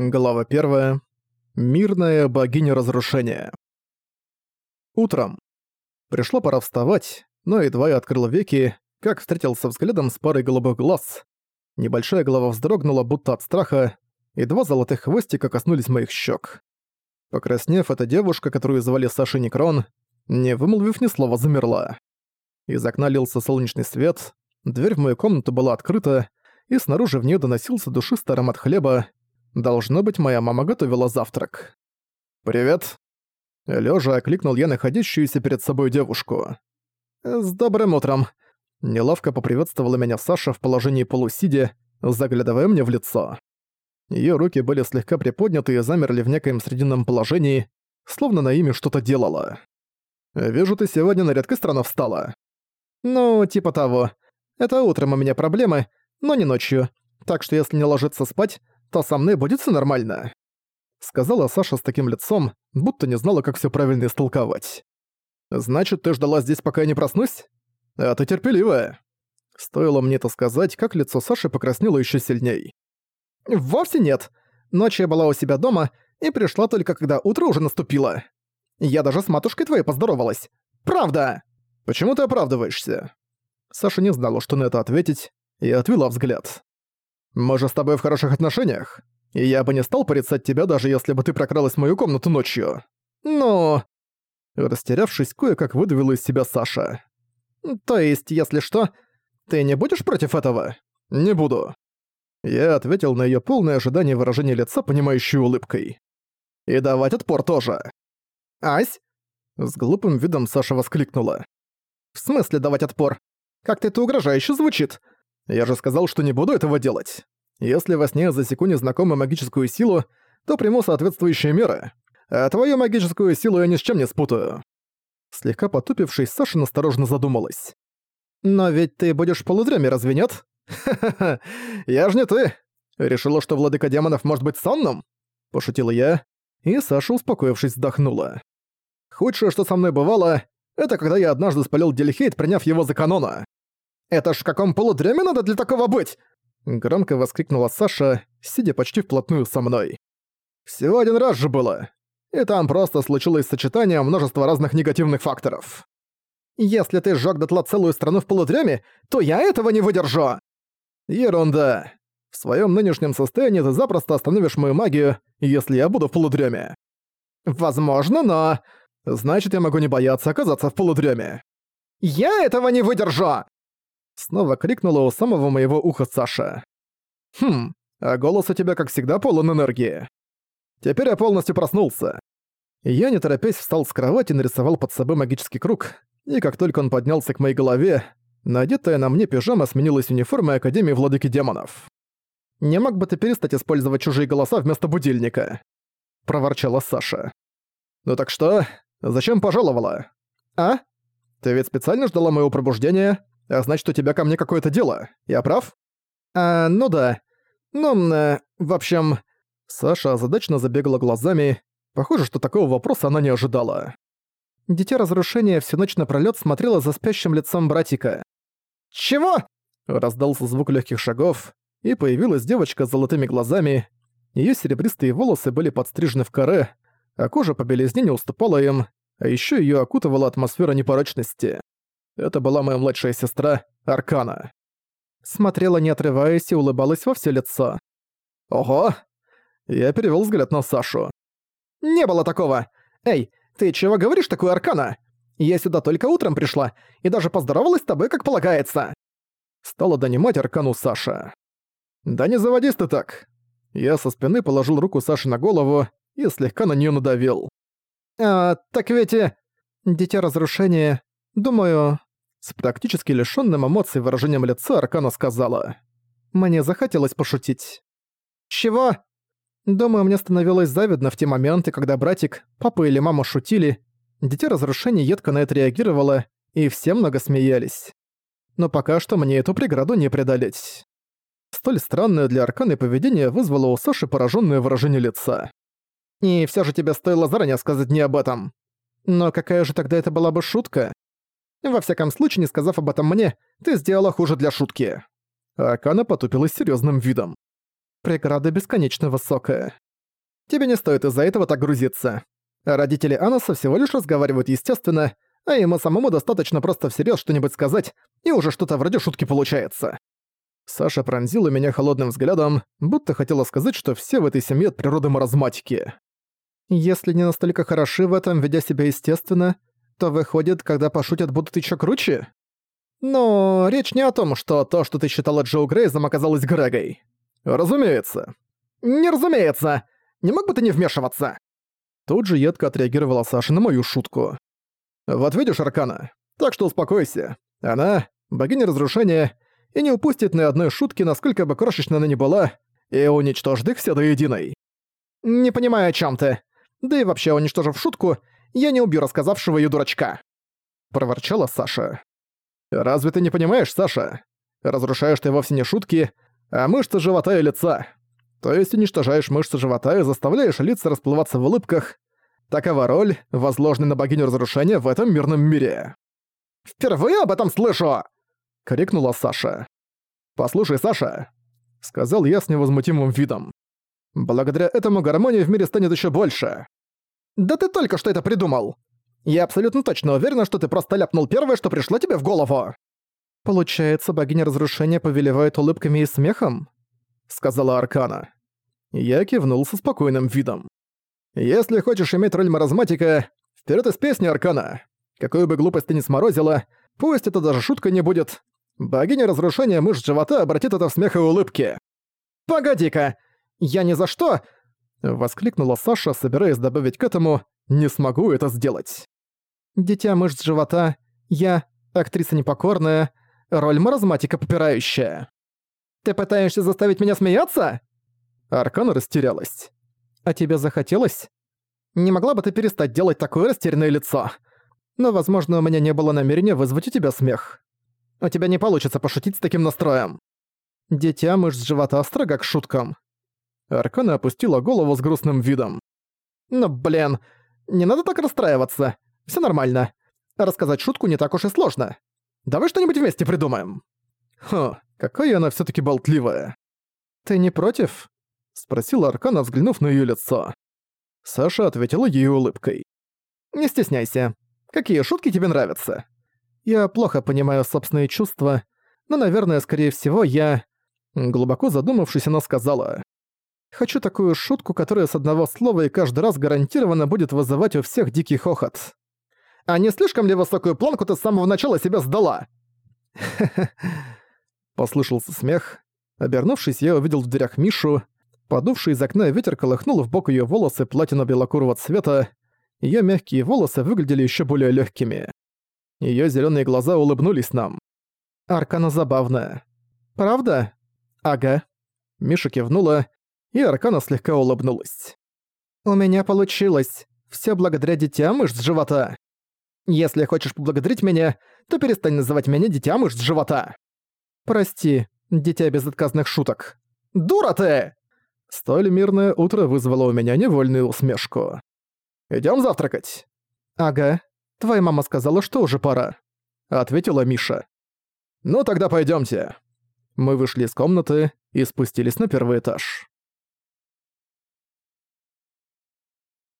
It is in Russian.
Глава 1. Мирная богиня разрушения. Утром. Пришло пора вставать, но едва я открыл веки, как встретился взглядом с парой голубых глаз. Небольшая голова вздрогнула, будто от страха, и два золотых хвостика коснулись моих щек. Покраснев, эта девушка, которую звали Саша Некрон, не вымолвив ни слова, замерла. Из окна лился солнечный свет, дверь в мою комнату была открыта, и снаружи в нее доносился душистый аромат хлеба, Должно быть, моя мама готовила завтрак. «Привет!» Лёжа окликнул я находящуюся перед собой девушку. «С добрым утром!» Неловко поприветствовала меня Саша в положении полусидя, заглядывая мне в лицо. Её руки были слегка приподняты и замерли в некоем срединном положении, словно на ими что-то делала. «Вижу, ты сегодня на редкость рано встала». «Ну, типа того. Это утром у меня проблемы, но не ночью. Так что если не ложиться спать, то со мной будет все нормально», — сказала Саша с таким лицом, будто не знала, как все правильно истолковать. «Значит, ты ждала здесь, пока я не проснусь? А ты терпеливая». Стоило мне это сказать, как лицо Саши покраснело еще сильней. «Вовсе нет. Ночью я была у себя дома и пришла только когда утро уже наступило. Я даже с матушкой твоей поздоровалась. Правда!» «Почему ты оправдываешься?» Саша не знала, что на это ответить, и отвела взгляд. Мы же с тобой в хороших отношениях, и я бы не стал порицать тебя, даже если бы ты прокралась в мою комнату ночью. Но...» Растерявшись, кое-как выдавила из себя Саша. «То есть, если что, ты не будешь против этого?» «Не буду». Я ответил на её полное ожидание выражения лица, понимающей улыбкой. «И давать отпор тоже». «Ась?» С глупым видом Саша воскликнула. «В смысле давать отпор? Как-то это угрожающе звучит. Я же сказал, что не буду этого делать. Если во сне засеку незнакомую магическую силу, то приму соответствующие меры. А твою магическую силу я ни с чем не спутаю». Слегка потупившись, Саша настороженно задумалась. «Но ведь ты будешь в полудреме, разве нет?» «Ха-ха-ха, я ж не ты! Решила, что владыка демонов может быть сонным?» Пошутила я, и Саша, успокоившись, вздохнула. «Худшее, что со мной бывало, это когда я однажды спалил Дельхейт, приняв его за канона. Это ж в каком полудреме надо для такого быть?» Громко воскликнула Саша, сидя почти вплотную со мной. «Всего один раз же было. И там просто случилось сочетание множества разных негативных факторов. Если ты сжёг дотла целую страну в полудреме, то я этого не выдержу!» «Ерунда. В своём нынешнем состоянии ты запросто остановишь мою магию, если я буду в полудреме». «Возможно, но...» «Значит, я могу не бояться оказаться в полудреме». «Я этого не выдержу!» Снова крикнула у самого моего уха Саша. «Хм, а голос у тебя, как всегда, полон энергии. Теперь я полностью проснулся». Я, не торопясь, встал с кровати и нарисовал под собой магический круг, и как только он поднялся к моей голове, надетая на мне пижама сменилась униформой Академии Владыки Демонов. «Не мог бы ты перестать использовать чужие голоса вместо будильника?» – проворчала Саша. «Ну так что? Зачем пожаловала?» «А? Ты ведь специально ждала моего пробуждения, а значит, у тебя ко мне какое-то дело. Я прав? А, ну да. Ну, э, в общем... Саша озадачно забегала глазами. Похоже, что такого вопроса она не ожидала. Дитя разрушения всю ночь напролёт смотрело за спящим лицом братика. «Чего?» Раздался звук легких шагов, и появилась девочка с золотыми глазами. Ее серебристые волосы были подстрижены в каре, а кожа по белизне не уступала им, а еще ее окутывала атмосфера непорочности. Это была моя младшая сестра, Аркана. Смотрела не отрываясь и улыбалась во все лицо. «Ого!» Я перевел взгляд на Сашу. «Не было такого! Эй, ты чего говоришь такое, Аркана? Я сюда только утром пришла и даже поздоровалась с тобой, как полагается!» Стала донимать Аркану Саша. «Да не заводись ты так!» Я со спины положил руку Саши на голову и слегка на нее надавил. «А, так ведь... Э, дитя разрушения... Думаю, с практически лишённым эмоций выражением лица Аркана сказала. «Мне захотелось пошутить». «Чего?» Думаю, мне становилось завидно в те моменты, когда братик, папа или мама шутили, дитя разрушений едко на это реагировало, и все много смеялись. Но пока что мне эту преграду не преодолеть. Столь странное для Арканы поведение вызвало у Саши пораженное выражение лица. «И все же тебе стоило заранее сказать не об этом. Но какая же тогда это была бы шутка? Во всяком случае, не сказав об этом мне, ты сделала хуже для шутки». Акана потупилась серьезным видом. Преграда бесконечно высокая. Тебе не стоит из-за этого так грузиться. Родители Анаса всего лишь разговаривают естественно, а ему самому достаточно просто всерьез что-нибудь сказать, и уже что-то вроде шутки получается. Саша пронзила меня холодным взглядом, будто хотела сказать, что все в этой семье от природы маразматики. Если не настолько хороши в этом, ведя себя естественно, то выходит, когда пошутят, будут еще круче? Но речь не о том, что то, что ты считала Джоу Грейзом, оказалось Грегой. Разумеется. Не разумеется! Не мог бы ты не вмешиваться? Тут же едко отреагировала Саша на мою шутку. Вот видишь, Аркана, так что успокойся. Она — богиня разрушения, и не упустит ни одной шутки, насколько бы крошечной она ни была, и уничтожит их все до единой. Не понимаю, о чем ты. Да и вообще, уничтожив шутку, я не убью рассказавшего её дурачка. Проворчала Саша. Разве ты не понимаешь, Саша? Разрушаешь ты вовсе не шутки, а мышцы живота и лица. То есть уничтожаешь мышцы живота и заставляешь лица расплываться в улыбках. Такова роль, возложенная на богиню разрушения в этом мирном мире. «Впервые об этом слышу!» — крикнула Саша. «Послушай, Саша!» — сказал я с невозмутимым видом. Благодаря этому гармонии в мире станет еще больше. Да ты только что это придумал. Я абсолютно точно уверена, что ты просто ляпнул первое, что пришло тебе в голову. Получается, богиня разрушения повелевает улыбками и смехом? Сказала Аркана. Я кивнул со спокойным видом. Если хочешь иметь роль маразматика, вперед из песни, Аркана. Какую бы глупость ты ни сморозила, пусть это даже шутка не будет. Богиня разрушения мышц живота обратит это в смех и улыбки. «Погоди-ка, «Я ни за что!» — воскликнула Саша, собираясь добавить к этому «не смогу это сделать». «Дитя мышц живота, я актриса непокорная, роль маразматика попирающая». «Ты пытаешься заставить меня смеяться?» Аркана растерялась. «А тебе захотелось? Не могла бы ты перестать делать такое растерянное лицо? Но, возможно, у меня не было намерения вызвать у тебя смех. У тебя не получится пошутить с таким настроем. Дитя мышц живота строга к шуткам. Аркана опустила голову с грустным видом. «Ну, блин, не надо так расстраиваться. Все нормально. Рассказать шутку не так уж и сложно. Давай что-нибудь вместе придумаем». «Хм, какая она все таки болтливая». «Ты не против?» — спросила Аркана, взглянув на ее лицо. Саша ответила ей улыбкой. «Не стесняйся. Какие шутки тебе нравятся?» «Я плохо понимаю собственные чувства, но, наверное, скорее всего, я...» Глубоко задумавшись, она сказала. Хочу такую шутку, которая с одного слова и каждый раз гарантированно будет вызывать у всех дикий хохот. А не слишком ли высокую планку ты с самого начала себя сдала? Послышался смех. Обернувшись, я увидел в дверях Мишу. Подувший из окна ветер колыхнул в бок ее волосы платино-белокурого цвета. Ее мягкие волосы выглядели еще более легкими. Ее зеленые глаза улыбнулись нам. Аркана забавная. Правда? Ага. Миша кивнула, и Аркана слегка улыбнулась. «У меня получилось. Все благодаря дитя мышц живота. Если хочешь поблагодарить меня, то перестань называть меня дитя мышц живота. Прости, дитя безотказных шуток. Дура ты!» Столь мирное утро вызвало у меня невольную усмешку. Идем завтракать?» «Ага. Твоя мама сказала, что уже пора», — ответила Миша. «Ну тогда пойдемте. Мы вышли из комнаты и спустились на первый этаж.